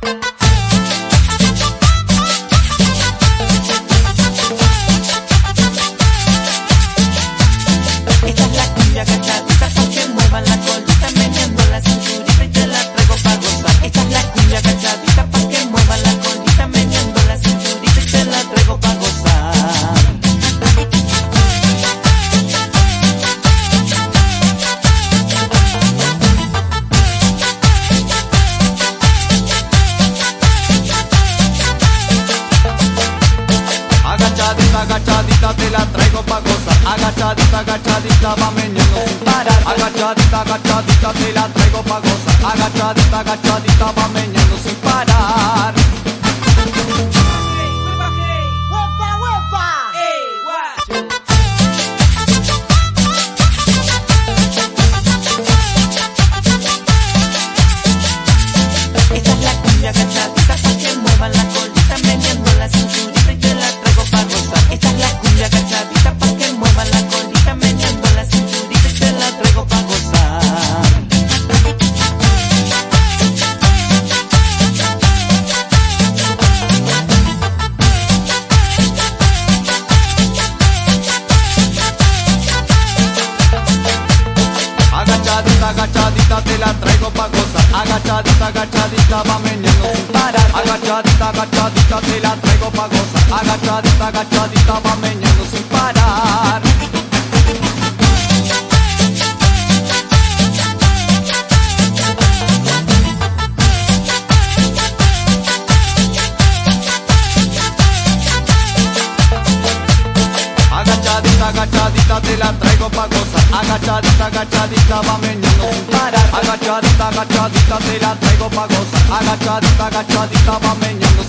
Esta es la cumbia cachada. agachadita, agachadita te la traigo pa' gozar. Agachadita, agachadita va meñando sin parar Agachadita, agachadita te la traigo pa' gozar. Agachadita, agachadita va meñando sin parar. Esta es la cumbia agachadita, te la traigo pa' gozar. Agachadita, agachadita, va meneando sin parar. Agachadita, agachadita, te la traigo pa' gozar. Agachadita, agachadita, va meneando agachadita, te la traigo pa' gozar. Agachadita, agachadita, va meneando sin parar. Agachadita, agachadita, te la traigo pa' gozar. Agachadita, agachadita, va meneando